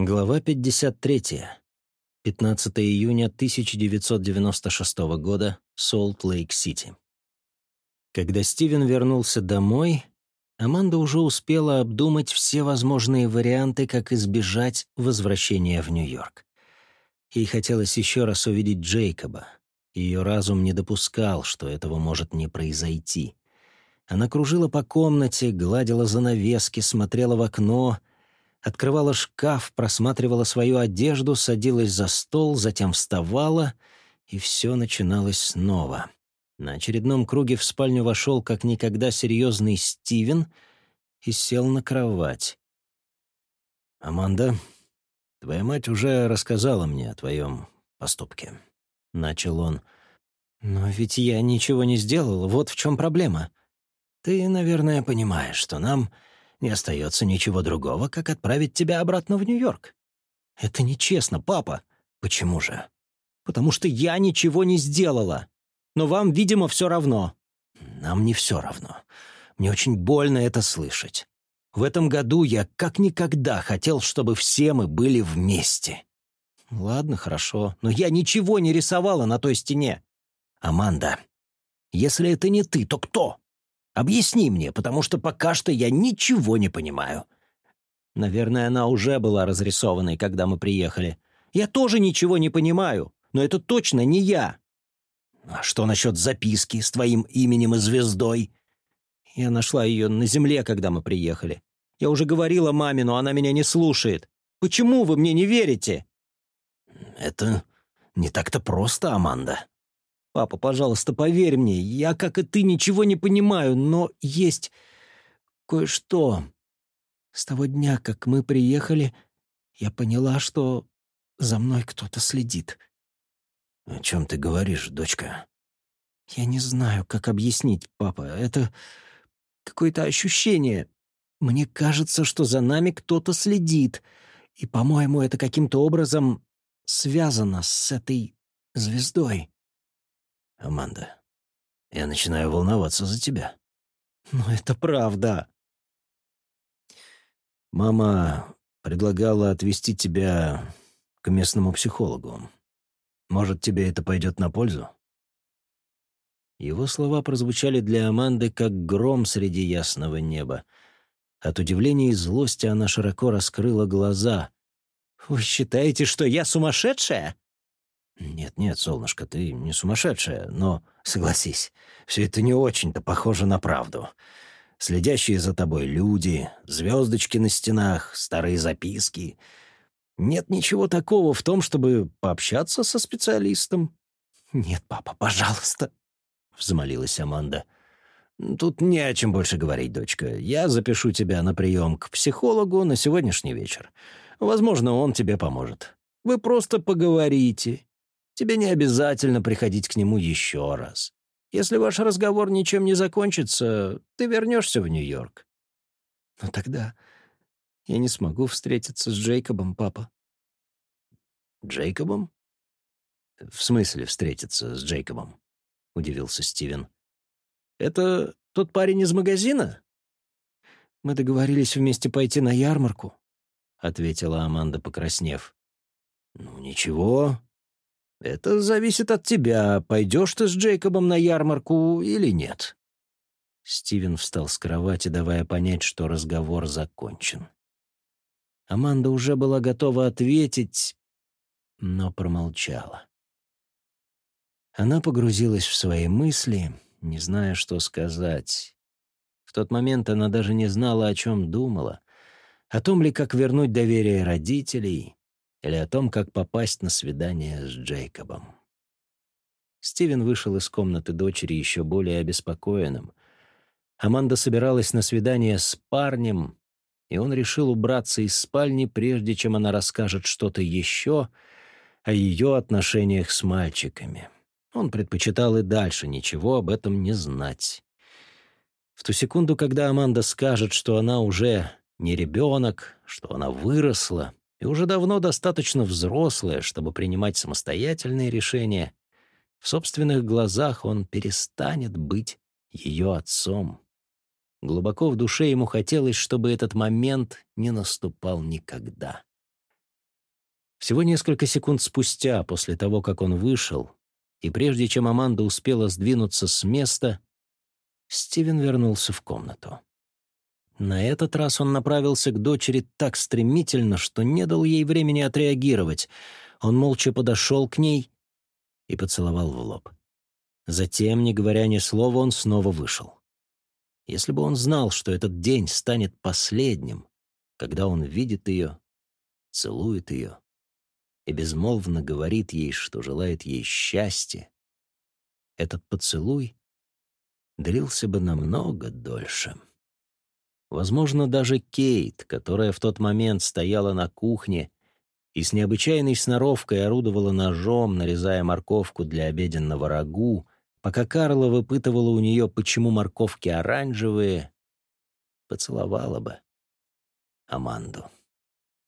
Глава 53. 15 июня 1996 года, Солт-Лейк-Сити. Когда Стивен вернулся домой, Аманда уже успела обдумать все возможные варианты, как избежать возвращения в Нью-Йорк. Ей хотелось еще раз увидеть Джейкоба. Ее разум не допускал, что этого может не произойти. Она кружила по комнате, гладила занавески, смотрела в окно — открывала шкаф, просматривала свою одежду, садилась за стол, затем вставала, и все начиналось снова. На очередном круге в спальню вошел как никогда серьезный Стивен и сел на кровать. «Аманда, твоя мать уже рассказала мне о твоем поступке», — начал он. «Но ведь я ничего не сделал, вот в чем проблема. Ты, наверное, понимаешь, что нам не остается ничего другого, как отправить тебя обратно в Нью-Йорк. Это нечестно, папа. Почему же? Потому что я ничего не сделала. Но вам, видимо, все равно. Нам не все равно. Мне очень больно это слышать. В этом году я как никогда хотел, чтобы все мы были вместе. Ладно, хорошо, но я ничего не рисовала на той стене. Аманда, если это не ты, то кто? Объясни мне, потому что пока что я ничего не понимаю». Наверное, она уже была разрисованной, когда мы приехали. Я тоже ничего не понимаю, но это точно не я. А что насчет записки с твоим именем и звездой? Я нашла ее на земле, когда мы приехали. Я уже говорила маме, но она меня не слушает. Почему вы мне не верите? Это не так-то просто, Аманда. Папа, пожалуйста, поверь мне, я, как и ты, ничего не понимаю, но есть кое-что. С того дня, как мы приехали, я поняла, что за мной кто-то следит. О чем ты говоришь, дочка? Я не знаю, как объяснить, папа. Это какое-то ощущение. Мне кажется, что за нами кто-то следит. И, по-моему, это каким-то образом связано с этой звездой. Аманда, я начинаю волноваться за тебя. Но это правда. Мама предлагала отвезти тебя к местному психологу. Может, тебе это пойдет на пользу? Его слова прозвучали для Аманды как гром среди ясного неба. От удивления и злости она широко раскрыла глаза. «Вы считаете, что я сумасшедшая?» «Нет-нет, солнышко, ты не сумасшедшая, но, согласись, все это не очень-то похоже на правду. Следящие за тобой люди, звездочки на стенах, старые записки. Нет ничего такого в том, чтобы пообщаться со специалистом». «Нет, папа, пожалуйста», — взмолилась Аманда. «Тут не о чем больше говорить, дочка. Я запишу тебя на прием к психологу на сегодняшний вечер. Возможно, он тебе поможет. Вы просто поговорите, Тебе не обязательно приходить к нему еще раз. Если ваш разговор ничем не закончится, ты вернешься в Нью-Йорк. Но тогда я не смогу встретиться с Джейкобом, папа. Джейкобом? В смысле встретиться с Джейкобом? Удивился Стивен. Это тот парень из магазина? Мы договорились вместе пойти на ярмарку, ответила Аманда, покраснев. Ну ничего, это зависит от тебя, пойдешь ты с Джейкобом на ярмарку или нет». Стивен встал с кровати, давая понять, что разговор закончен. Аманда уже была готова ответить, но промолчала. Она погрузилась в свои мысли, не зная, что сказать. В тот момент она даже не знала, о чем думала. О том ли, как вернуть доверие родителей, или о том, как попасть на свидание с Джейкобом. Стивен вышел из комнаты дочери еще более обеспокоенным. Аманда собиралась на свидание с парнем, и он решил убраться из спальни, прежде чем она расскажет что-то еще о ее отношениях с мальчиками. Он предпочитал и дальше ничего об этом не знать. В ту секунду, когда Аманда скажет, что она уже не ребенок, что она выросла, и уже давно достаточно взрослая, чтобы принимать самостоятельные решения, в собственных глазах он перестанет быть ее отцом. Глубоко в душе ему хотелось, чтобы этот момент не наступал никогда. Всего несколько секунд спустя, после того, как он вышел, и прежде чем Аманда успела сдвинуться с места, Стивен вернулся в комнату. На этот раз он направился к дочери так стремительно, что не дал ей времени отреагировать. Он молча подошел к ней и поцеловал в лоб. Затем, не говоря ни слова, он снова вышел. Если бы он знал, что этот день станет последним, когда он видит ее, целует ее и безмолвно говорит ей, что желает ей счастья, этот поцелуй длился бы намного дольше. Возможно, даже Кейт, которая в тот момент стояла на кухне и с необычайной сноровкой орудовала ножом, нарезая морковку для обеденного рагу, пока Карла выпытывала у нее, почему морковки оранжевые, поцеловала бы Аманду.